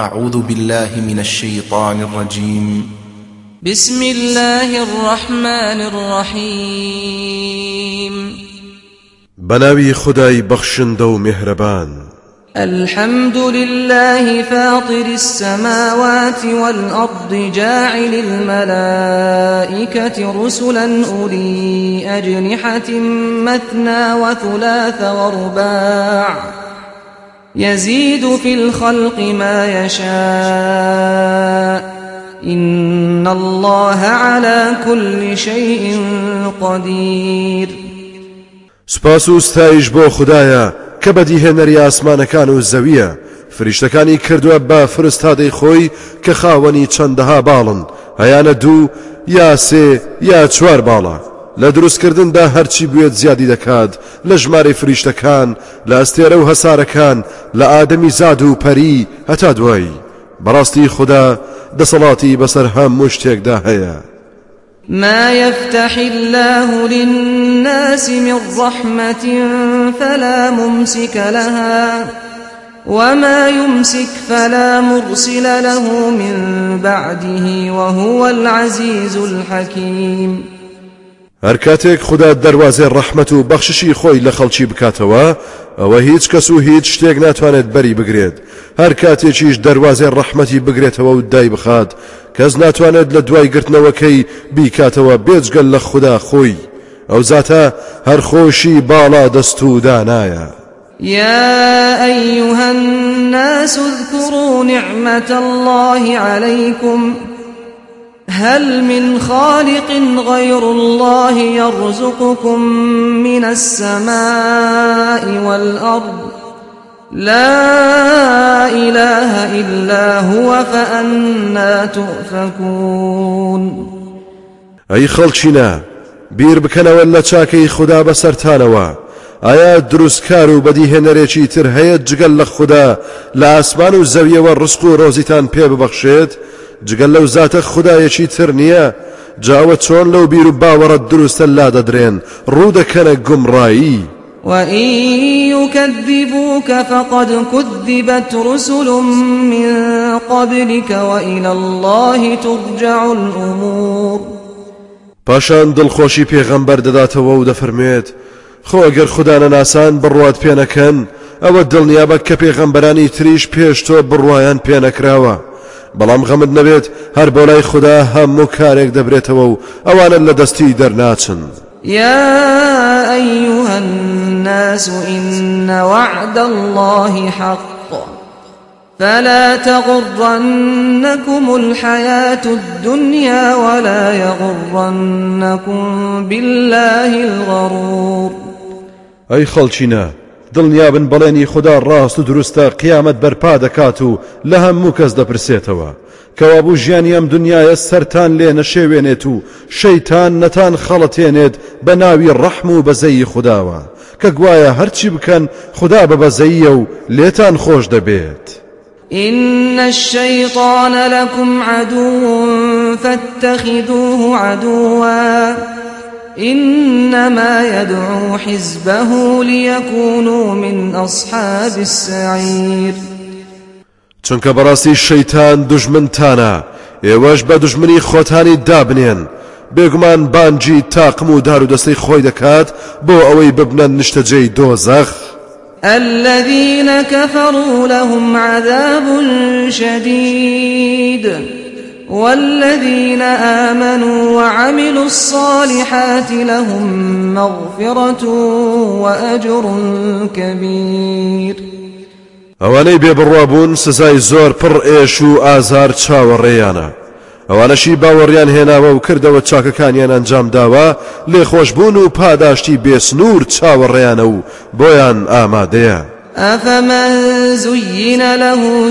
أعوذ بالله من الشيطان الرجيم. بسم الله الرحمن الرحيم. بناوي خداي بخشن دو مهربان. الحمد لله فاطر السماوات والأرض جاعل الملائكة رسلا أولي أجنحة مثنى وثلاث ورباع. يزيد في الخلق ما يشاء. إن الله على كل شيء قدير. سپاس و ستایش بۆ خدایە کە بەدیهێنەری ئاسمانەکان و زەویە. فریشتەکانی کردووە بە فرستادەی خۆی کە خاوەنی چەندەها باڵن هەیانە دوو یا سێ یا چوار باڵە. لە دروستکردندا هەرچی بوێت زیادی دەکات لە ژمارەی فریشتەکان لە ئەستێرە و هەسارەکان لە ئادەمی زاد و پەری هەتا دوایی بەڕاستی خوددا دەسەڵاتی بەسەر هەموو شتێکدا هەیە. ما يفتح الله للناس من رحمة فلا ممسك لها وما يمسك فلا مرسل له من بعده وهو العزيز الحكيم هەر کاتێک خدا دەواازێ ڕەحمت و بەخششی خۆی لە خەڵکی بکاتەوە ئەوە هیچ کەس و هیچ شتێک ناتوانێت بەری بگرێت. هەر کاتێکیش دەواازێ ڕەحمەتی بگرێتەوە و دای بخات. کەس ناتوانێت لە دوای گرتنەوەکەی بیکاتەوە بێجگەل لە خوددا خۆی. ئەو زاتە هەر خۆشی باڵا دەست و دانایە. يا أيها الناس اذكروا نعمة الله عليكم. هل من خالق غير الله يرزقكم من السماء والأرض؟ لا إله إلا هو فأنا تؤفكون. أي خلقنا بیر بکەنەوە لە چاکەی خوددا بەسەرتانەوە ئایا دروستکار و بەدیهێنەرێکی تر هەیە جگەل لە خوددا لە ئاسمان و زەویەوە ڕسق و ڕۆزیتان پێ جگەل لەو زاتە خدایەکی تر نییە. جاوە چۆن لەو بیر و باوەڕەت دروستە لا دەدرێن. ڕوودەکەنە گومڕایی. وإن يكذبوك فقد كذبت رسل من قبلك وإلى الله ترجع الأمور. پاشان دڵخۆشی پێغەمبەر دەداتەوە و دەفەرمێت خۆ ئەگەر خوددانە ناسان بڕوات پێنەکەن ئەوە دڵنیابە کە پێغەمبەرانی تریش پێش تۆ بڕواان پێنەکراوە بەڵام غەمت نەبێت هەر بۆ لای خوددا هەموو کارێک دەبرێتەوە و ئەوانە لە دەستی دەرناچن. يا أيها الناس إن وعد الله حق. فلا تغرنكم الحياة الدنيا ولا يغرنكم بالله الغرور. أي خلچنا دڵنیابن بەڵێنی خدا ڕاست و دروستە قیامەت بەرپا دەکات و لە هەموو کەس دەپرسێتەوە. کەوا بوو ژیانی ئەم دنیاە سەران لێ نەشێوێنێت و شەیتان نەتان خەڵەتێنێت بە ناوی ڕەحم و بەزەیی خداوە. کە گوایە هەرچی بکەن خدا بە بەزەیە و لێتان خۆش دەبێت. إن الشيطان لكم عدو فاتخذوه عدوا. إنما يدعو حزبه ليكونوا من أصحاب السعير. چونکە بەڕاستی شەیتان دژمنتانە ئێوەش بە دژمنی خۆتانی دابنێن. بێگومان بانجی تاقم و دار و دەستەی خۆی دەکات بۆ ئەوەی ببنەن نیشتەجێی دۆزەخ. الذين كفروا لهم عذاب شديد. والذين آمنوا وعملوا الصالحات لهم مغفرة وأجر كبير. ئەوانەی بێبڕوابوون سزای زۆر پڕ ئێش و ئازار چاوەڕێیانە. ئەوانەشی باوەڕیان هێناوە و کردەوە چاکەکانیان ئەنجام داوە لێخۆشببوون و پاداشتی بێسنوور چاوەڕێیانە و بۆیان ئامادەیە. أفمن زين له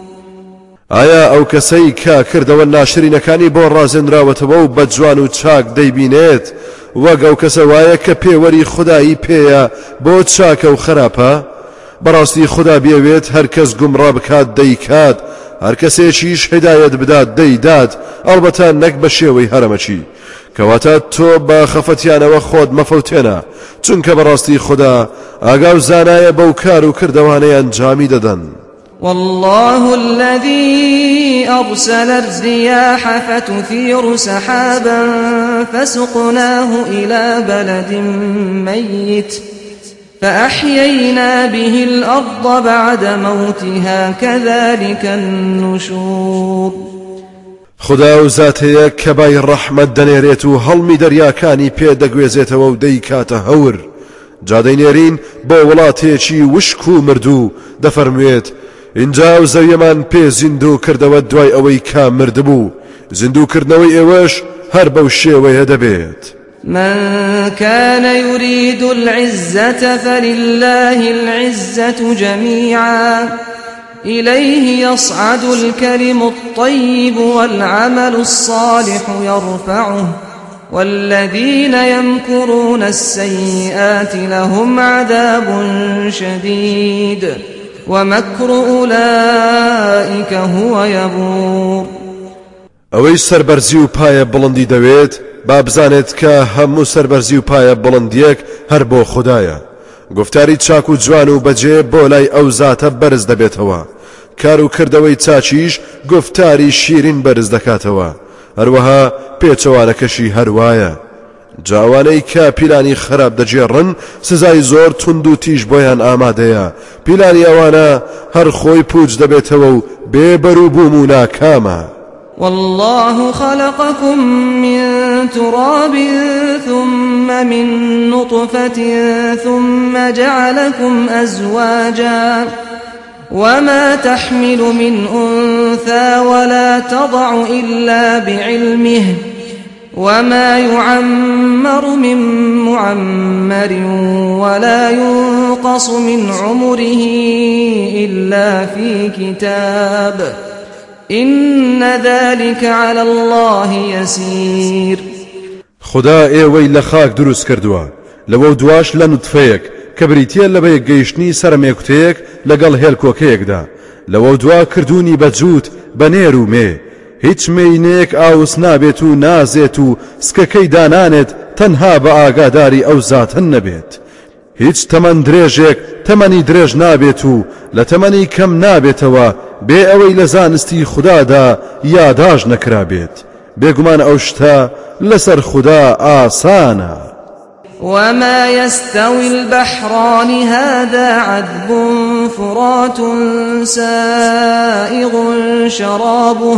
ئایا ئەو کەسەی کا کردەوە ناشرینەکانی بۆ ڕازێنراوەتەوە و بە جوان و چاک دەیبینێت؟ وەک ئەو کەسە وایە کە پێوەری خودایی پێیە بۆ چاکە و خراپە؟ بەڕاستی خدا بێوێت هەر کەس گومڕا بکات دەیکات. هەر کەسێکیش هدایەت بدات دەیدات. ئەڵبەتە نەک بە شێوەی هەرەمەچی. کەواتە تۆ بە خەفەتیانەوە خۆت مەفەوتێنە. چونکە بەڕاستی خدا ئاگا و زانایە بەو کار و کردوانەیان جامی دەدەن. والله الذي أرسل الرياح فتثير سحابا فسقناه إلى بلد ميت فأحيينا به الأرض بعد موتها كذلك النشور. خدا و زاتەیە کە بای ڕەحمەت دەنێرێت و هەڵمی دەریاکانی پێدەگوێزێتەوە و دەیکاتە هەور. جادەینێرین بۆ وڵاتێکی وشک و مردوو دەفەرموێت اینجا زەویەمان پێ زیندوو کردەوە دوای ئەوەی کا مردبوو زیندووکردنەوەی ئێوەش هەر بەو شێوەیە دەبێت. من كان يريد العزة فلله العزة جميعا. إليه يصعد الكلم الطيب والعمل الصالح يرفعه. والذين يمكرون السيئات لهم عذاب شديد. ومكر أولئك هو يبور. ئەوەی سەربەرزی و پایە بڵندی دەوێت با بزانێت کە هەموو سەربەرزی و پایە بڵندیەک هەر بۆ خدایە. گفتاری چاک و جوان و بەجێ بۆ لای ئەو زاتە بەرز دەبێتەوە. کار و کردەوەی چاکیش گفتاری شیرین بەرز دەکاتەوە. هەروەها پێچەوانەکەشی هەروایە. جا ئەوانەی کە پیلانی خراپ دەگێڕن سزای زۆر توند و تیژ بۆیان ئامادەیە. پیلانی ئەوانە هەر خۆی پوچ دەبێتەوە و بێبەر و بووم و والله خلقكم من تراب ثم من نطفة ثم جعلكم أزواجا وما تحمل من أنثى ولا تضع إلا بعلمه وما يعمر من معمر ولا ينقص من عمره إلا في كتاب إن ذلك على الله يسير خدا ئێوەی لە خاک دروست کردووە. لەوە دواش لە نوتفەیەک کە بریتە لە بەیە گەیشتنی سەرمێکوتەیەک لەگەڵ هێلکۆکەیەکدا. لەوە دوا کردوونی بەجووت بە نێر و مێ. هیچ مینێک ئاوس نابێت و نازێت و سکەکەی دانانێت تەنها بە ئاگاداری ئەو زاتن نەبێت. هیچ تەمەند درێژێک تەمەنی درێژ نابێت و لە تەمەنی کەم نابێتەوە بێ ئەوەی لە زانستی خوددادا یاداش نەکرابێت. بێگومان ئەو شتا لەسەر خوددا ئاسانە. وما يستوي البحران هذا عذب فرات سائغ شرابه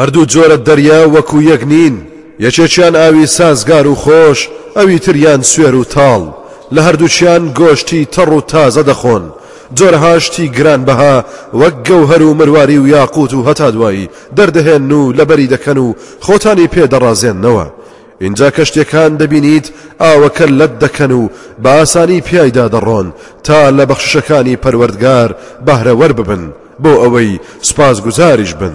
هەردوو جۆرە دەریا وەکو یەک نین. یەکێکیان ئاوی سازگار و خۆش ئەوی تریان سوێر و تاڵ. لە هەردووچیان گۆشتی تەڕ و تازە دەخۆن. جۆرەهاشتی گران بەها وەک گەوهر و مرواری و یاقوت و هەتا دوایی. دەردەهێن و لەبەری دەکەن و خۆتانی پێدەڕازێننەوە اینجا کەشتێکان دەبینیت ئاوەکە لەت دەکەن و بە ئاسانی پیایدا دەڕۆن تا لە بەخشەکانی پەروەردگار بەهرەوەر ببن. بۆ ئەوەی سپاس گوزاریش بن.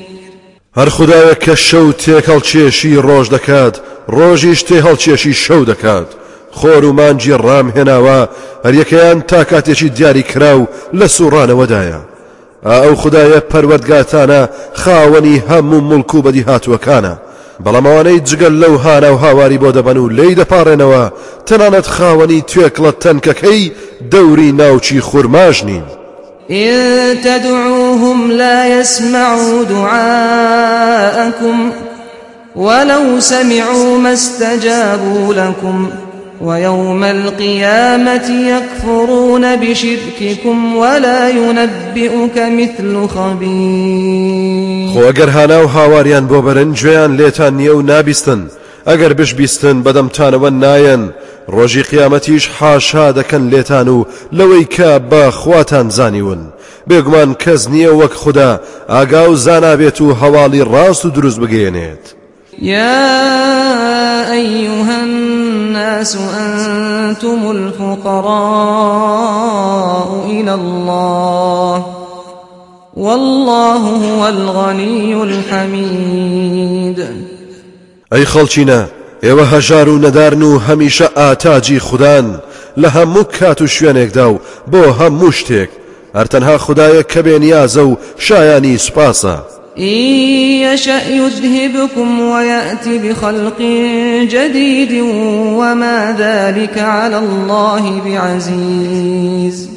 هەر خدایە کە شەو تێک هەڵچێشی ڕۆژ دەکات ڕۆژیش تێ هەڵچێشی شەو دەکات. خۆر و مانجی ڕام هێناوە هەریەکەیان تا کاتێکی دیاری کرا و لە سوڕانەوەدایە. ئەو خدایە پەروەردگاتانە خاوەنی هەموو مڵک و بەدی هاتووەکانە. بەڵامەوانەی جگەل لەو هانە و هاواری بۆ دەبەن و لی دەپارڕێنەوە تەنانەت خاوەنی توێکڵە تەنکەکەی دەوری ناوچی خورماژ نین. إن تدعوهم لا يسمعوا دعاءكم ولو سمعوا ما استجابوا لكم ويوم القيامة يكفرون بشرككم ولا ينبئك مثل خبير. خۆ ئەگەر هانا و هاواریان بۆ بەرن گوێیان لێتان نییە و نابیستن ئەگەر بشبیستن بەدەمتانەوە نایەن ڕۆژی قیامەتیش حاشا دەکەن لێتان و لەوەی کە بە خواتان زانیون. بێگومان کەس نییە وەک خودا ئاگا و زانابێت و هەواڵی ڕاست و دروست بگەێنێت يا أيها الناس أنتم الفقراء إلى الله. والله هو الغني الحميد. ئەی خەڵچینە ئێوە هەژار و نەدارن و هەمیشە ئاتاجی خوددان لە هەموو کات و شوێنێکدا و بۆ هەموو شتێک. هەرتەنها خدایە کە بێنیازە و شایانی سوپاسە. إن يشأ يذهبكم ويأتي بخلق جديد وما ذلك على الله بعزيز.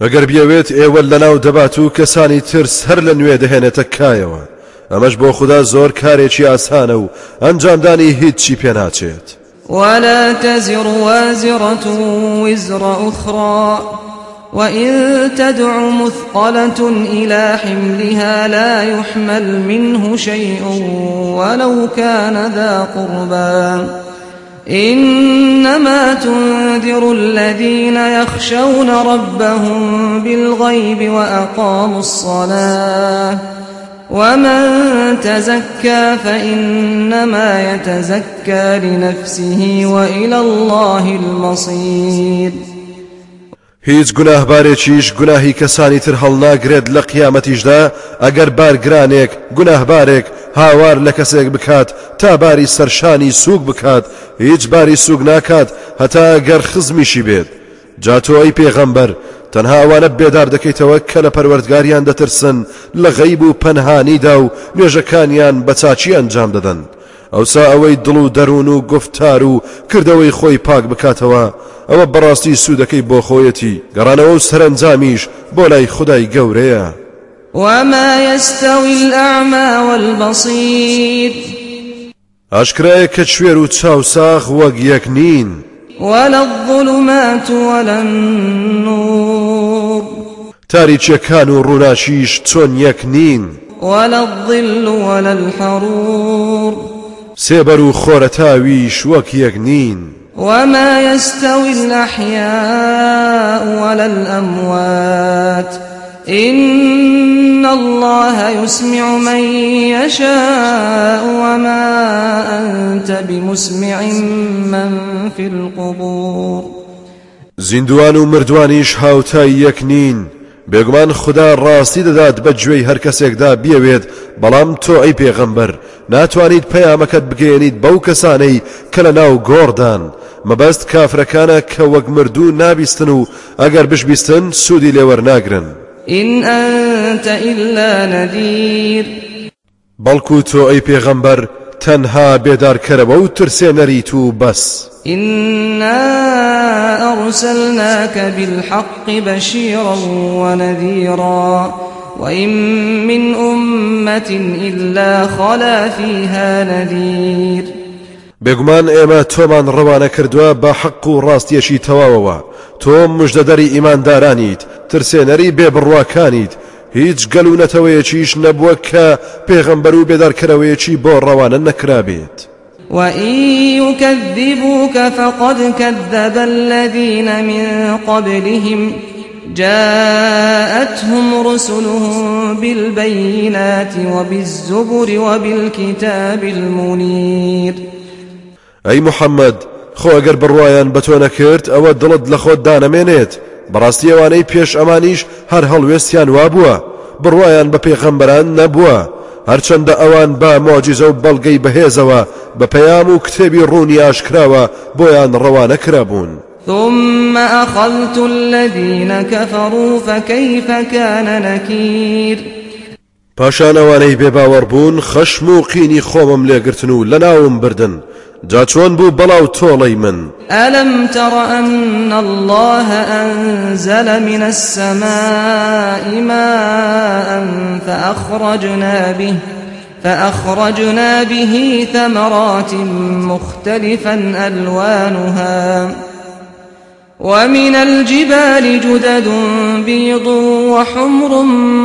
ئەگەر بیاوێت ئێوە لەناو دەبات و کەسانی ترس هەر لە نوێ دەهێنێتە کایەوە. ئەمەش بۆ خوددا زۆر کارێکی ئاسانە و ئەنجامدانی هیچی پێناچێت ولا تزر وازرة وزر أخرى وإن تدع مثقلة إلى حملها لا يحمل منه شيء ولو كان ذا قربى. إنما تنذر الذين يخشون ربهم بالغيب وأقاموا الصلاة. ومن تزكى فإنما يتزكى لنفسه وإلى الله المصير هیچ گوناهبارێکیش گوناهی کەسانی تر هەڵناگرێت لە قیامەتیشدا ئەگەر بارگرانێک گوناهبارێک هاوار لە کەسێک بکات تا باری سەرشانی سووک بکات هیچ باری سووک ناکات هەتا گەر خزمیشی بێت. جاتۆی پێغەمبەر تەنها ئەوانە بێدار دەکەیتەوە کە لە پەروەردگاریان دەترسن لە غەیب و پەنهانیدا و نوێژەکانیان بە چاچی ئەنجام دەدەن. ئەوسا ئەوەی دڵ و دەروون و گفتار و کردەوەی خۆی پاک بکاتەوە. ئەوە بەڕاستی سوودەکەی بۆ خۆیەتی. گەڕانەوە و سەرنجامیش بۆ لای خدای گەورەیە. وما يستوي الأعمى والبصير ئاشکرایە کە کوێر و چاوساغ وەک یەک نین. ولا الظلمات ولا النور تاریچەکان و ڕووناشیش چۆن یەک نین ولا الظل ولا الحرور. سێبەر و خۆرەتاویش وەک یەک نین وما يستوي الأحياء ولا الأموات. إن الله يسمع من يشاء وما أنت بمسمع من في القبور. زیندوان و مردوانیش هاوتای یەک نین بێگومان خدا ڕاستی دەدات بە گوێی هەر کەسێکدا بیەوێت بەڵام تۆ ئەی پێغەمبەر. ناتوانیت پەیامەکەت بگەێنیت بەو کەسانەی کە لە ناو گۆڕدان. مەبەست کافرەکانە کە وەک مردوو نابیستن و ئەگەر بشبیستن سوودی لێوەرناگرن إن أنت إلا نذير. بەڵکو تۆ ئەی پێغەمبەر تەنها بێدارکەرەوە و ترسێنەریت و بەس. إنا أرسلناك بالحق بشيرا ونذيرا وإن من أمة إلا خلا فيها نذير بێگومان ئێمە تۆمان ڕەوانە کردووە بە حەق و ڕاستیەشی تەواوەوە. تۆ مژدەدەری ئیماندارانیت ترسێنەری بێبڕواکانیت. هیچ گەل و نەتەوەیەکیش نەبووە کە پێغەمبەر و بێدارکەرەوەیەکی بۆ ڕەوانە نەکرابێت. وإن يكذبوك فقد كذب الذين من قبلهم جاءتهم رسلهم بالبينات وبالزبر وبالكتاب المنير. ئەی محەممەد خۆ ئەگەر بڕواان بە تۆ نەکرد ئەوە دڵت لە خۆت دانەمێنێت. بەڕاستی ئەوانەی پێش ئەمانیش هەر هەڵوێستیان بڕواان بە پێغەمبەران نەبووە. هەرچەندە ئەوان بە مۆجیزە و بەڵگەی بەهێزەوە بە پەیام و کتێبی ڕوونی ئاشکراوە بۆیان ڕەوانە کرابوون. ثم أخذت الذين كفروا فكيف كان نكير؟ پاشانەوانەی بێباوەڕ بوون خەشم و قینی خۆمم لێگرتن و لە ناوم بردن. جا چۆن بوو بەڵاو تۆڵەی من. ألم تر أن الله أنزل من السماء ماء فأخرجنا به فأخرجنا به ثمرات مختلفا ألوانها. ومن الجبال جدد بيض وحمر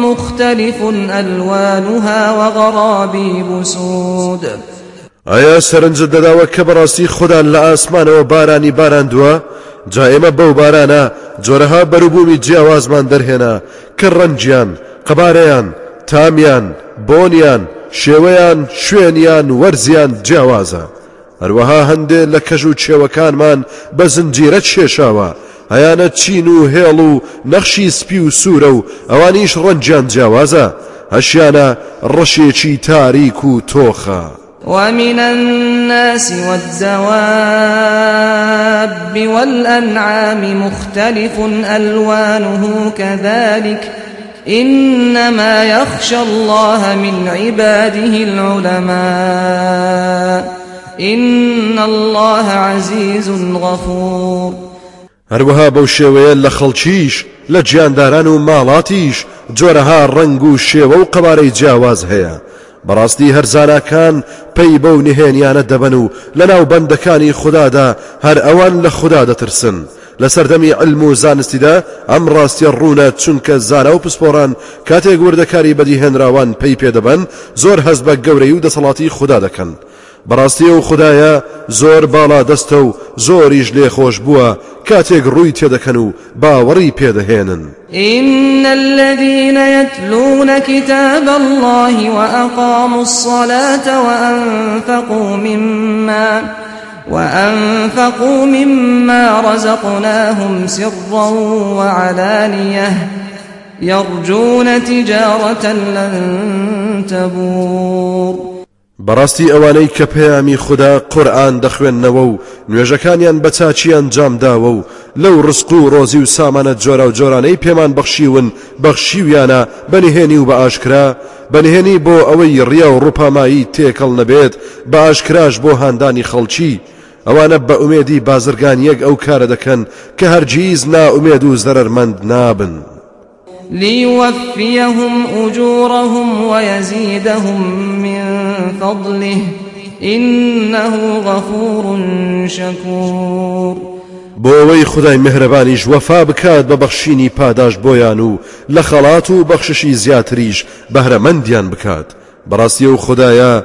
مختلف ألوانها وغرابيب سود. ئایا سەرنجت نەداوە کە بەڕاستی خودا لە ئاسمانەوە بارانی باراندووە جا ئێمە بەو بارانە جۆرەها بەروبوومی جیاوازمان دەرهێنا کە ڕەنگیان قەبارەیان تامیان بۆنیان شێوەیان شوێنیان وەرزیان جیاوازە. هەروەها هەندێک لە کەژ و کێوەکانمان بە زنجیرە کێشاوە هەیانە چین و هێڵ و نەخشی سپی و سوورە و ئەوانیش ڕەنگیان جیاوازە. هەشیانە ڕەشێکی تاریک و تۆخە. ومن الناس والدواب والأنعام مختلف ألوانه كذلك إنما يخشى الله من عباده العلماء إن الله عزيز غفور هەروەها بەو شێوەیە لە خەڵکیش لە گیانداران و ماڵاتیش جۆرەها ڕنگ و شێوە بەڕاستی هەرزانەکان پێی بەو نهێنیانە دەبن و لە ناو بەندەکانی خوددادا هەر ئەوان لە خوددا دەترسن. لە سەردەمی علم و زانستیدا ئەم ڕاستیە ڕوونە چونکە زانە و پسپۆران کاتێک وردەکاری بەدی هێنراوان پێی پێدەبن زۆر هەست بە گەورەی و دەسەڵاتی خوددا دەکەن. بەڕاستی و خدایە زۆر باڵا دەستە و زۆریش لێخۆش بووە کاتێک ڕووی تێدەکەن و باوەڕی پێدەهێنن. إن الذين يتلون كتاب الله وأقاموا الصلاة وأنفقوا مما وأنفقوا مما رزقناهم سرا وعلانية يرجون تجارة لن تبور. بەڕاستی ئەوانەی کە پەیامی خوددا قورآن دەخوێندنەوە و نوێژەکانیان بە چاچیان جامداوە و لەو ڕسق و ڕۆزی و سامانە جۆرە و جۆرانەی پێمان بەخشیون بەخشیویانە بەنهێنی و بە ئاشکرا بەنهێنی بۆ ئەوەی ڕیا و ڕووپامایی تێکەڵ نەبێت بە ئاشکراش بۆ هاندانی خەڵکی ئەوانە بە ئومێدی بازرگان یەک ئەو کارە دەکەن کە هەرگیز ناومێد و زەرمەند نابن. ليوفيهم أجورهم ويزيدهم من فضله. إنه غفور شكور. بۆ ئەوەی خدای مهرەبانیش وەفا بکات بە پاداش بۆیان و لە خەڵات و بەخششی زیاتریش بەهرەمەندیان بکات. بەڕاستی و خدایە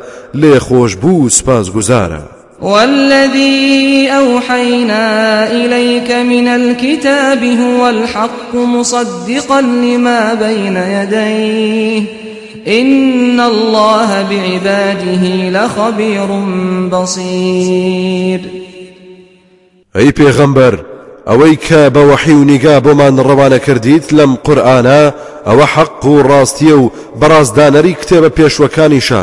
سپاس گوزارە والذي أوحينا إليك من الكتاب هو الحق مصدقا لما بين يديه. إن الله بعباده لخبير بصير. أي پیغمبر ئەوەی کە بە وەحی و نیگا بۆمان ڕەوانە کردیت لەم قورآانە ئەوە حەق و ڕاستیە و بەڕازدانەری کتێبە پێشوەکانیشە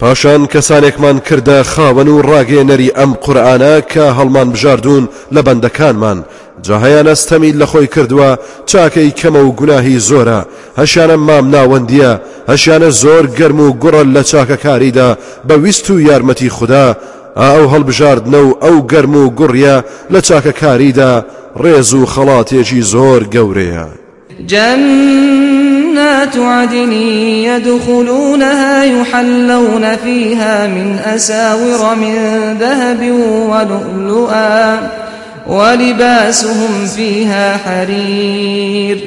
پاشان کەسانێکمان کردە خاوەن و ڕاگەێنەری ئەم قورآانە کە هەڵمان بژاردون لە بەندەکانمان. جاهیان ئەستەمی لە خۆی کردووە چاکەی کەمە و گوناهی زۆرە. هەشیانە مام ناوەندیە هەشیانە زۆر گەرم و گوڕل لە چاکەکاریدا بە ویست و یارمەتی خوددا. ئەو هەڵبژاردنە و ئەو گەرم و گوڕە لە چاکەکاریدا ڕێز و خەڵاتێکی زۆر گەورەیە. جنات عدن يدخلونها يحلون فيها من أساور من ذهب ولؤلؤا ولباسهم فيها حرير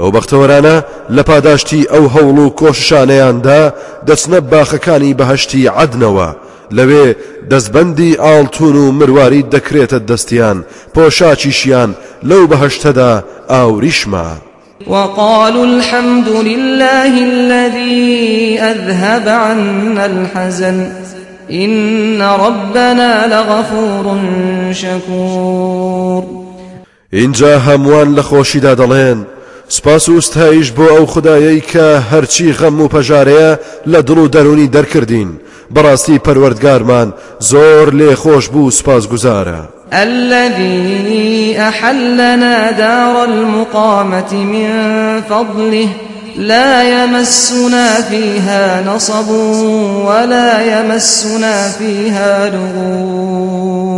ئەو بەختەوەرانە لە پاداشتی ئەو هەوڵ و کۆششانەیاندا دەچنە باخەکانی بەهشتی عدنەوە لەوێ دەستبەندی ئاڵتون و مرواری دەکرێتە دەستیان پۆشاچیشیان لەو بەهشتەدا ئاوریشمە. وقالوا الحمد لله الذي أذهب عنا الحزن. إن ربنا لغفور شكور. اینجا هەمووان لە خۆشیدا دەڵێن سپاس و ستایش بۆ ئەو خدایەی کە هەرچی و پەژارەیە لە دڵ و دەرونی دەرکردین بەڕاستی پەروەردگارمان زۆر لێ خۆش بوو سپاس الذي أحلنا دار المقامة من فضله لا يمسنا فيها نصب ولا يمسنا فيها لغوب.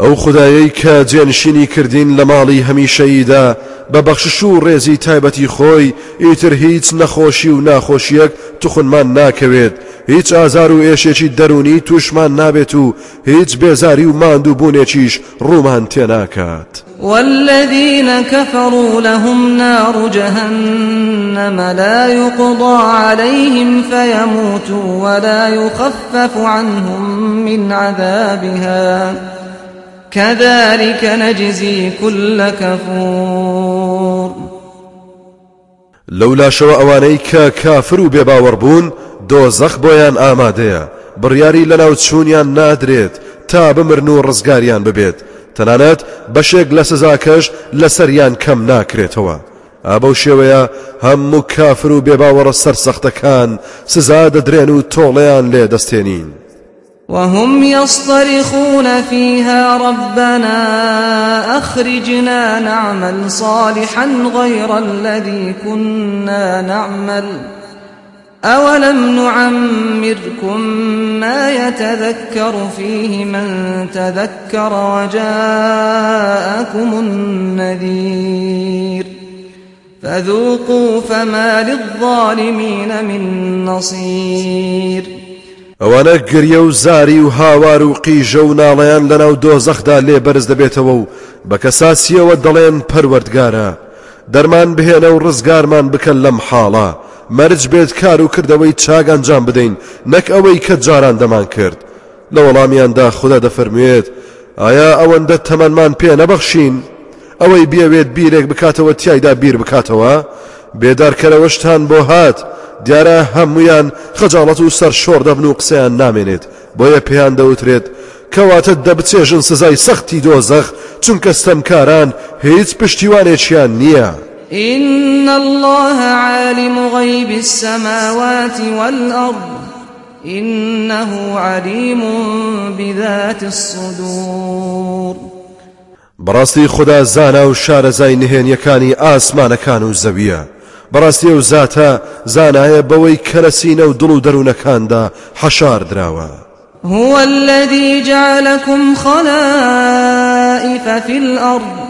ئەو خدایەی کە جێنشینی کردین لە ماڵی هەمیشەییدا بە بەخشش و ڕێزی تایبەتی خۆی ئیتر هیچ نەخۆشی و ناخۆشیەک توخنمان ناکەوێت. هیچ ئازار و ئێشێکی دەرونی توشمان نابێت و هیچ بێزاری و ماندوو بوونێکیش ڕوومان تێناکات. والذين كفروا لهم نار جهنم لا يقضى عليهم فيموتوا ولا يخفف عنهم من عذابها كذلك نجزي كل كفور لولا شەوە ئەوانەی کە کافر و بێباوەڕ بوون دۆزەخ بۆیان ئامادەیە. بڕیاری لەناو چوونیان نادرێت تا بمرن و ڕزگاریان ببێت. تەنانەت بەشێک لە سزاکەش لەسەریان کەم ناکرێتەوە. ئابەو شێوەیە هەموو کافر و بێباوەڕە سەرسەختەکان سزا دەدرێن و تۆڵەیان لێ دەستێنین. وهم يصطرخون فيها ربنا أخرجنا نعمل صالحا غير الذي كنا نعمل أولم نعمركم ما يتذكر فيه من تذكر وجاءكم النذير فذوقوا فما للظالمين من نصير ئەوانە گریە و زاری و هاوار و قیژە و ناڵەیان لەناو دۆزەخدا لێ بەرز دەبێتەوە و بە کەساسیەوە دەڵێن پەروەردگارە. دەرمان بهێنە و ڕزگارمان مەرج بێت کار و کردەوەی چاگانجام بدەین. نەک ئەوەی کە جاران دەمان کرد. لە وەڵامیاندا خوددا دەفەرموێت ئایا ئەوەندە تەمەمان پێ نەبەخشین؟ ئەوەی بێوێت بیرێک بکاتەوە تایدا بیر بکاتەوە؟ بێدارکەرەوەشتان بۆ هات. دیارە هەمویان خەجاڵەت و سەر شۆڕ دەبن و قسەیان نامێنێت. بۆیە پێیان دەوترێت کەواتە دەبچێژن سزای سەختی دۆزەخ چونکە ستەمکاران هیچ پشتیوانێکیان نییە. إن الله عالم غيب السماوات والأرض إنه عليم بذات الصدور بەڕاستی خدا زانا و شارەزای نهێنیەکانی ئاسمانەکان و زەویە بەڕاستی و زاتە زانایە بەوەی کەرەسینە و دڵ و دەروونەکاندا حەشار دراوە هو الذي جعلكم خلائف في الأرض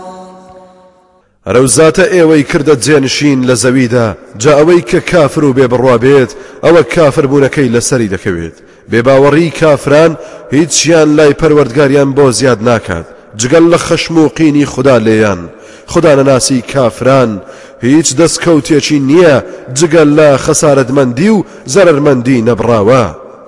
ڕەوزاتە ئێوەی کردە جێنشین لە زەویدا. جا ئەوەی کە کافر و بێبڕوا بێت ئەوە کافر بوونەکەی لەسەری دەکەوێت. بێباوەڕی کافران هیچیان لای پەروەردگاریان بۆ زیاد ناکات. جگەل لە خەشم و قینی خوددا لێیان. خدا نەناسی کافران. هیچ دەستکەوتێکی نییە جگەل لە خەسارەتمەندی و زەرمەندی نەبراوە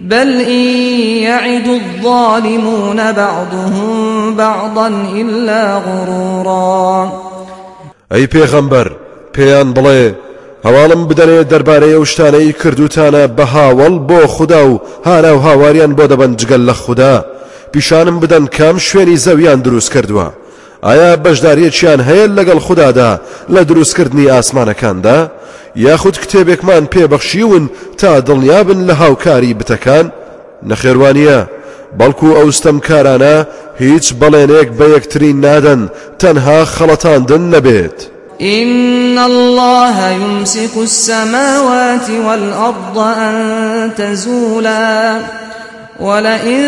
بل إن يعد الظالمون بعضهم بعضا إلا غرورا. أي پیغمبر پیان بڵێ هەواڵم بدەنێ دەربارەی ئەو شتانەی کردوتانە بە هاوڵ بۆ خوددا و هانا و هاواریان بۆ دەبن جگەل لە خوددا. پیشانم بدەن کام شوێنی زەویان دروست کردووە. ئایا بەشداریەکیان هەیە لەگەڵ خوددادا لە دروستکردنی ئاسمانەکاندا یاخود کتێبێکمان پێبەخشیون تا دڵنیابن لە هاوکاری بتەکان نەخێوانە بەڵکو ئەوستەم کارانە هیچ بەڵێنێک بە یەکترین نادەن تەنها خەڵەتاندن نەبێت. إن الله يمسك السماوات والأرض أن تزولا ولئن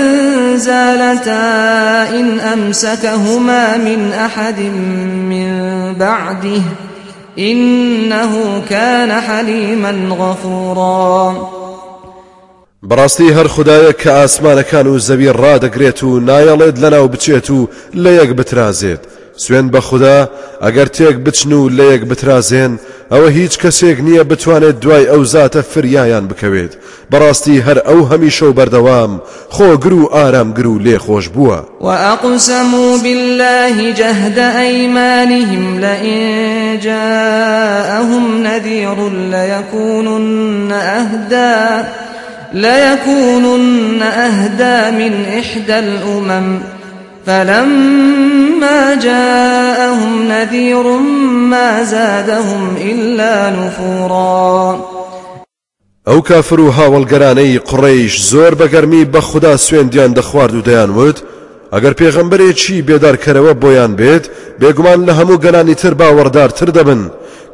زالتا إن أمسكهما من أحد من بعده إنه كان حليما غفورا. بەڕاستی هەر خدایە کە ئاسمانەکان و زەوی ڕادەگرێت و نایەڵێت لەناو بچێت و لە یەک بترازێت سوێن بە خوددا ئەگەر تێک ئەوە هیچ کەسێک نییە بتوانێت دوای ئەو زاتە فریایان بکەوێت. بەڕاستی هەر ئەو هەمیشە و بەردەوام خۆگر و ئارامگر و لێ خۆش بووە. وأقسموا بالله جهد أيمانهم لئن جاءهم نذير ليكونن أهدى ليكونن أهدى من إحدى الأمم. فلما جاءهم نذير ما زادهم إلا نفورا. ئەو کافر و هاوەڵگەرانەی قڕیش زۆر بەگەرمی بە خودا سوێندیان دەخوارد و دەیانوت ئەگەر پێغەمبەرێکی بێدارکەرەوە بۆیان بێت بێگومان لە هەموو گەلانی تر باوەڕدارتر دەبن.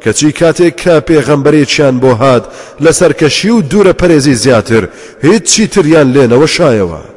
کەچی کاتێک کە پێغەمبەرێکیان بۆ هات لەسەر کەشی و دوورە پەرێزی زیاتر هیچ چی تریان لێنەوە شایەوە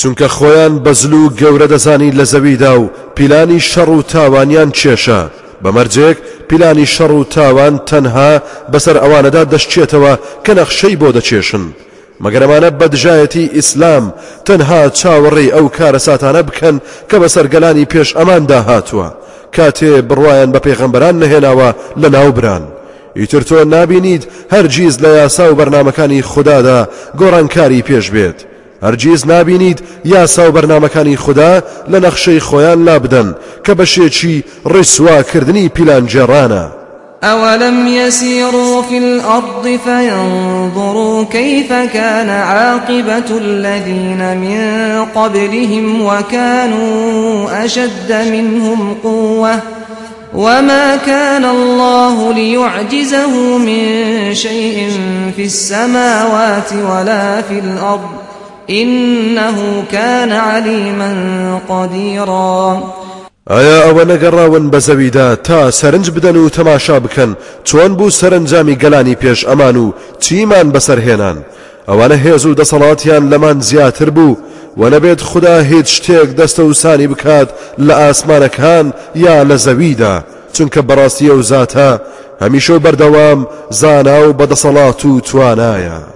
چونکە خۆیان بەزل و گەورە دەزانی لە زەویدا و پیلانی شەڕ و تاوانیان چێشە بەمەرجێک پیلانی شەڕ و تاوان تەنها بەسەر ئەوانەدا دەشتێتەوە کە نەخشەی بۆ دەچێشن. مەگەرەمانە بەدژایەتی ئیسلام تەنها چاوەڕێی ئەو کارە ساتانە بکەن کە بەسەر گەلانی پێش ئەماندا هاتووە. کاتێ بڕواان بە پێغەمبەران نەهێناوە لە ناوبران. ئیتر تۆ نابینیت هەرگیز لە یاسا و بەرنمەکانی خوددادا گۆڕانکاری پێش بێت. هەرگیز نابینیت یاسا و بەرنمەکانی خوددا لە نەخشەی خۆیان لابدەن کە بەشێکی ڕیسواکردنی پیلانجێڕانە أولم يسيروا في الأرض فينظروا كيف كان عاقبة الذين من قبلهم وكانوا أشد منهم قوة وما كان الله ليعجزه من شيء في السماوات ولا في الأرض إنه كان عليما قديرا ئایا ئەوە نەگەڕاون بە زەویدا تا سەرنج بدەن و تەماشا بکەن چۆن بوو سەرنجامی گەلانی پێش ئەمان و چیمان بەسەرهێنان ئەوانە هێز و دەسەڵاتیان لەمان زیاتر بوو و نەبێت خدا هیچ شتێک دەستە و سانی بکات لە ئاسمانەکان یا لە زەویدا چونکە بەڕاستی ئەو زاتە هەمیشە بەردەوام زانا و بەدەسەڵات و توانایە.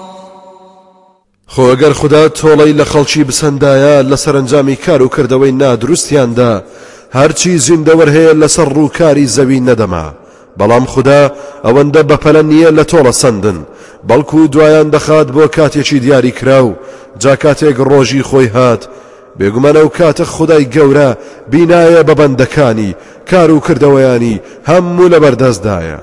خۆگەر خدا تۆڵەی لە خەڵکی بسەندایە لە سەرنجامی کار و کردەوەی نادروستیاندا هەرچی زیندەوەر هەیە لەسەر ڕووکاری زەوی نەدەما بەڵام خدا ئەوەندە بەپەلە نییە لە تۆڵە سندن بەڵکو دوایان دەخات بۆ کاتێکی دیاری کرا و جا کاتێک ڕۆژی خۆی هات بێگومانە و کاتە خدای گەورە بینایە بە بەندەکانی کار و کردەوەیانی هەموو لە بەردەستدایە.